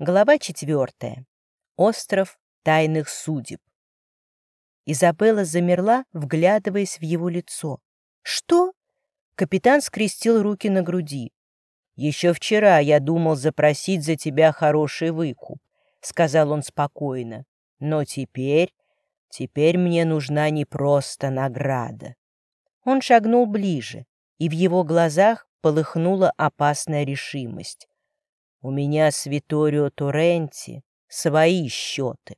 Глава четвертая. Остров тайных судеб. Изабелла замерла, вглядываясь в его лицо. «Что?» Капитан скрестил руки на груди. «Еще вчера я думал запросить за тебя хороший выкуп», — сказал он спокойно. «Но теперь... Теперь мне нужна не просто награда». Он шагнул ближе, и в его глазах полыхнула опасная решимость. У меня с Виторио Торренти свои счеты.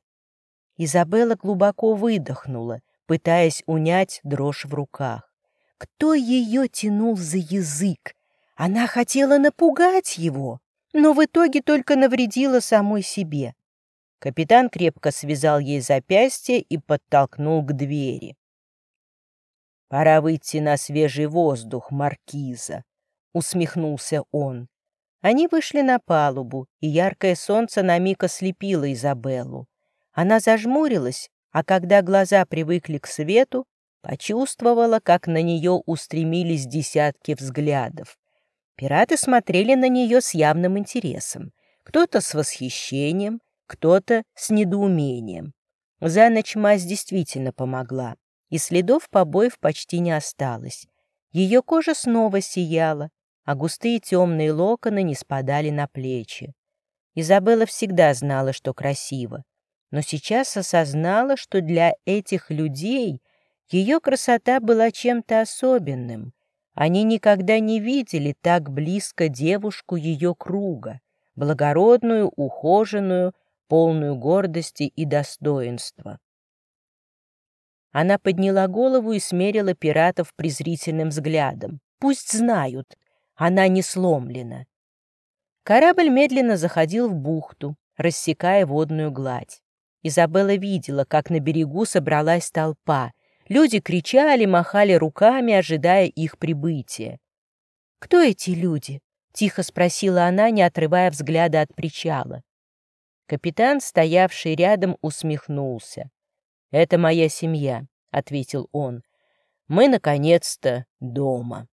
Изабелла глубоко выдохнула, пытаясь унять дрожь в руках. Кто ее тянул за язык? Она хотела напугать его, но в итоге только навредила самой себе. Капитан крепко связал ей запястье и подтолкнул к двери. «Пора выйти на свежий воздух, Маркиза», — усмехнулся он. Они вышли на палубу, и яркое солнце на миг ослепило Изабеллу. Она зажмурилась, а когда глаза привыкли к свету, почувствовала, как на нее устремились десятки взглядов. Пираты смотрели на нее с явным интересом. Кто-то с восхищением, кто-то с недоумением. За ночь мазь действительно помогла, и следов побоев почти не осталось. Ее кожа снова сияла, а густые темные локоны не спадали на плечи. Изабелла всегда знала, что красиво, но сейчас осознала, что для этих людей ее красота была чем-то особенным. Они никогда не видели так близко девушку ее круга, благородную, ухоженную, полную гордости и достоинства. Она подняла голову и смерила пиратов презрительным взглядом. Пусть знают, она не сломлена. Корабль медленно заходил в бухту, рассекая водную гладь. Изабелла видела, как на берегу собралась толпа. Люди кричали, махали руками, ожидая их прибытия. «Кто эти люди?» — тихо спросила она, не отрывая взгляда от причала. Капитан, стоявший рядом, усмехнулся. «Это моя семья», — ответил он. «Мы, наконец-то, дома».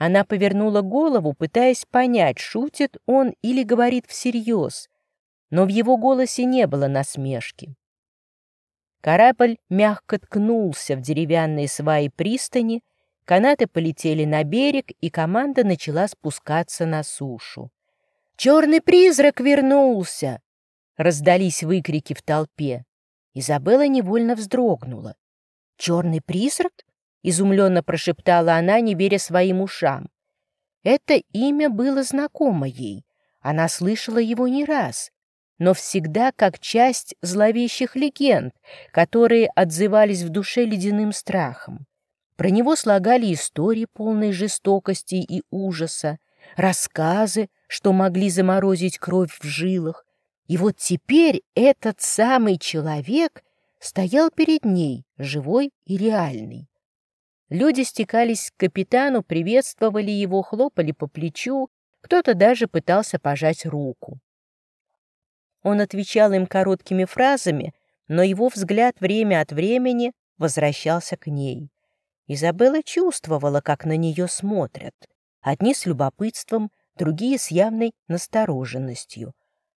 Она повернула голову, пытаясь понять, шутит он или говорит всерьез, но в его голосе не было насмешки. Корабль мягко ткнулся в деревянные сваи пристани, канаты полетели на берег, и команда начала спускаться на сушу. «Черный призрак вернулся!» — раздались выкрики в толпе. Изабелла невольно вздрогнула. «Черный призрак? — изумленно прошептала она, не веря своим ушам. Это имя было знакомо ей. Она слышала его не раз, но всегда как часть зловещих легенд, которые отзывались в душе ледяным страхом. Про него слагали истории полной жестокости и ужаса, рассказы, что могли заморозить кровь в жилах. И вот теперь этот самый человек стоял перед ней, живой и реальный. Люди стекались к капитану, приветствовали его, хлопали по плечу, кто-то даже пытался пожать руку. Он отвечал им короткими фразами, но его взгляд время от времени возвращался к ней. Изабелла чувствовала, как на нее смотрят. Одни с любопытством, другие с явной настороженностью,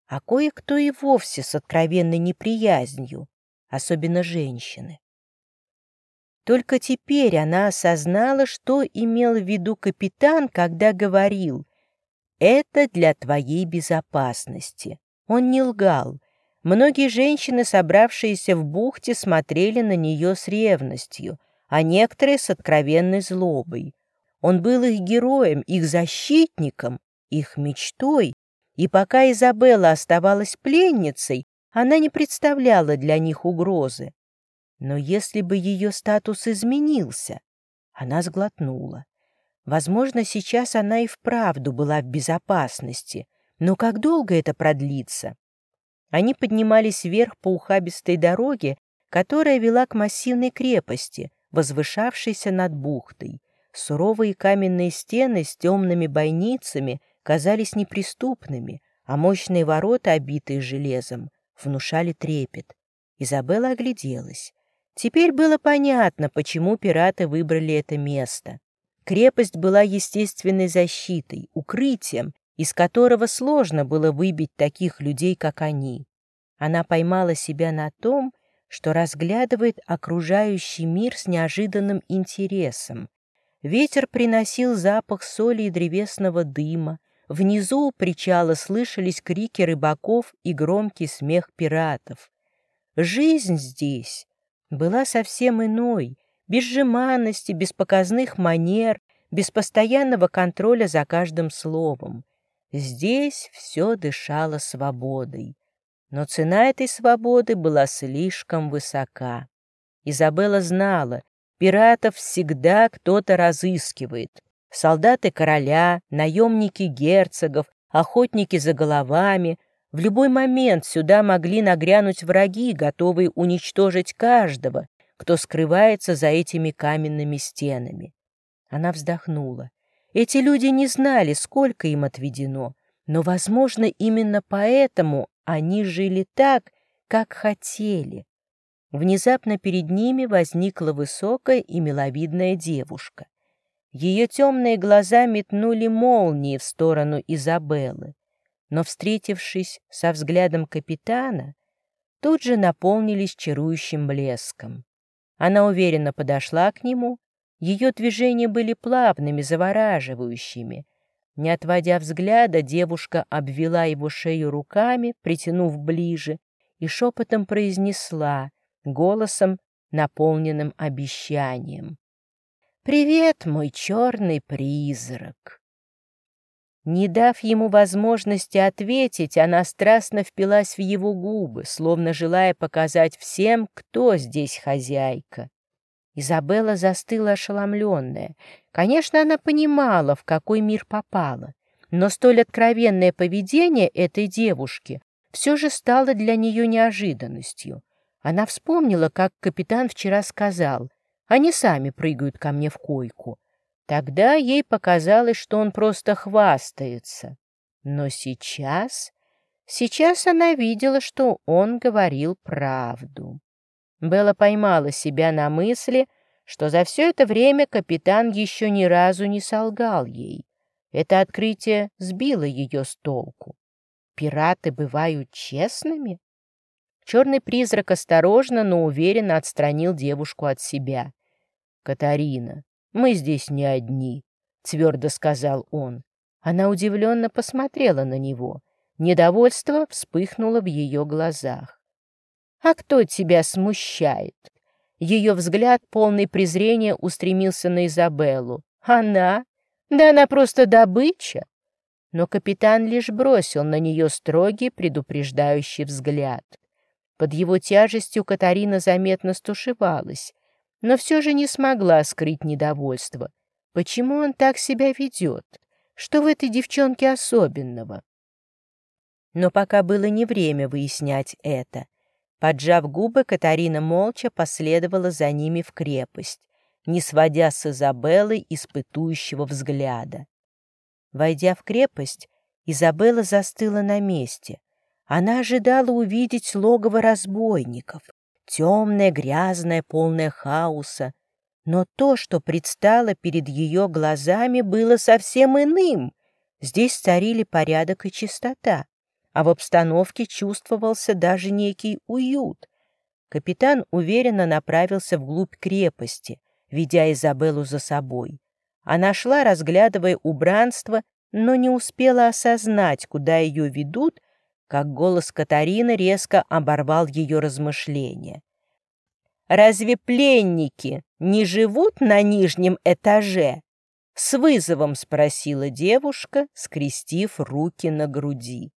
а кое-кто и вовсе с откровенной неприязнью, особенно женщины. Только теперь она осознала, что имел в виду капитан, когда говорил «это для твоей безопасности». Он не лгал. Многие женщины, собравшиеся в бухте, смотрели на нее с ревностью, а некоторые с откровенной злобой. Он был их героем, их защитником, их мечтой, и пока Изабелла оставалась пленницей, она не представляла для них угрозы. Но если бы ее статус изменился, она сглотнула. Возможно, сейчас она и вправду была в безопасности, но как долго это продлится? Они поднимались вверх по ухабистой дороге, которая вела к массивной крепости, возвышавшейся над бухтой. Суровые каменные стены с темными бойницами казались неприступными, а мощные ворота, обитые железом, внушали трепет. Изабелла огляделась. Теперь было понятно, почему пираты выбрали это место. Крепость была естественной защитой, укрытием, из которого сложно было выбить таких людей, как они. Она поймала себя на том, что разглядывает окружающий мир с неожиданным интересом. Ветер приносил запах соли и древесного дыма, внизу у причала слышались крики рыбаков и громкий смех пиратов. Жизнь здесь была совсем иной, без жеманности, без показных манер, без постоянного контроля за каждым словом. Здесь все дышало свободой. Но цена этой свободы была слишком высока. Изабелла знала, пиратов всегда кто-то разыскивает. Солдаты короля, наемники герцогов, охотники за головами. В любой момент сюда могли нагрянуть враги, готовые уничтожить каждого, кто скрывается за этими каменными стенами. Она вздохнула. Эти люди не знали, сколько им отведено, но, возможно, именно поэтому они жили так, как хотели. Внезапно перед ними возникла высокая и миловидная девушка. Ее темные глаза метнули молнии в сторону Изабеллы, но, встретившись со взглядом капитана, тут же наполнились чарующим блеском. Она уверенно подошла к нему ее движения были плавными, завораживающими. Не отводя взгляда, девушка обвела его шею руками, притянув ближе, и шепотом произнесла, голосом, наполненным обещанием. «Привет, мой черный призрак!» Не дав ему возможности ответить, она страстно впилась в его губы, словно желая показать всем, кто здесь хозяйка. Изабелла застыла ошеломленная. Конечно, она понимала, в какой мир попала, но столь откровенное поведение этой девушки все же стало для нее неожиданностью. Она вспомнила, как капитан вчера сказал, они сами прыгают ко мне в койку. Тогда ей показалось, что он просто хвастается. Но сейчас... Сейчас она видела, что он говорил правду. Белла поймала себя на мысли, что за все это время капитан еще ни разу не солгал ей. Это открытие сбило ее с толку. Пираты бывают честными? Черный призрак осторожно, но уверенно отстранил девушку от себя. «Катарина, мы здесь не одни», — твердо сказал он. Она удивленно посмотрела на него. Недовольство вспыхнуло в ее глазах. «А кто тебя смущает?» Ее взгляд, полный презрения, устремился на Изабеллу. «Она? Да она просто добыча!» Но капитан лишь бросил на нее строгий, предупреждающий взгляд. Под его тяжестью Катарина заметно стушевалась, но все же не смогла скрыть недовольство. Почему он так себя ведет? Что в этой девчонке особенного? Но пока было не время выяснять это. Поджав губы, Катарина молча последовала за ними в крепость, не сводя с Изабеллы испытующего взгляда. Войдя в крепость, Изабелла застыла на месте. Она ожидала увидеть логово разбойников, темное, грязное, полное хаоса. Но то, что предстало перед ее глазами, было совсем иным. Здесь царили порядок и чистота а в обстановке чувствовался даже некий уют. Капитан уверенно направился вглубь крепости, ведя Изабеллу за собой. Она шла, разглядывая убранство, но не успела осознать, куда ее ведут, как голос Катарины резко оборвал ее размышления. «Разве пленники не живут на нижнем этаже?» С вызовом спросила девушка, скрестив руки на груди.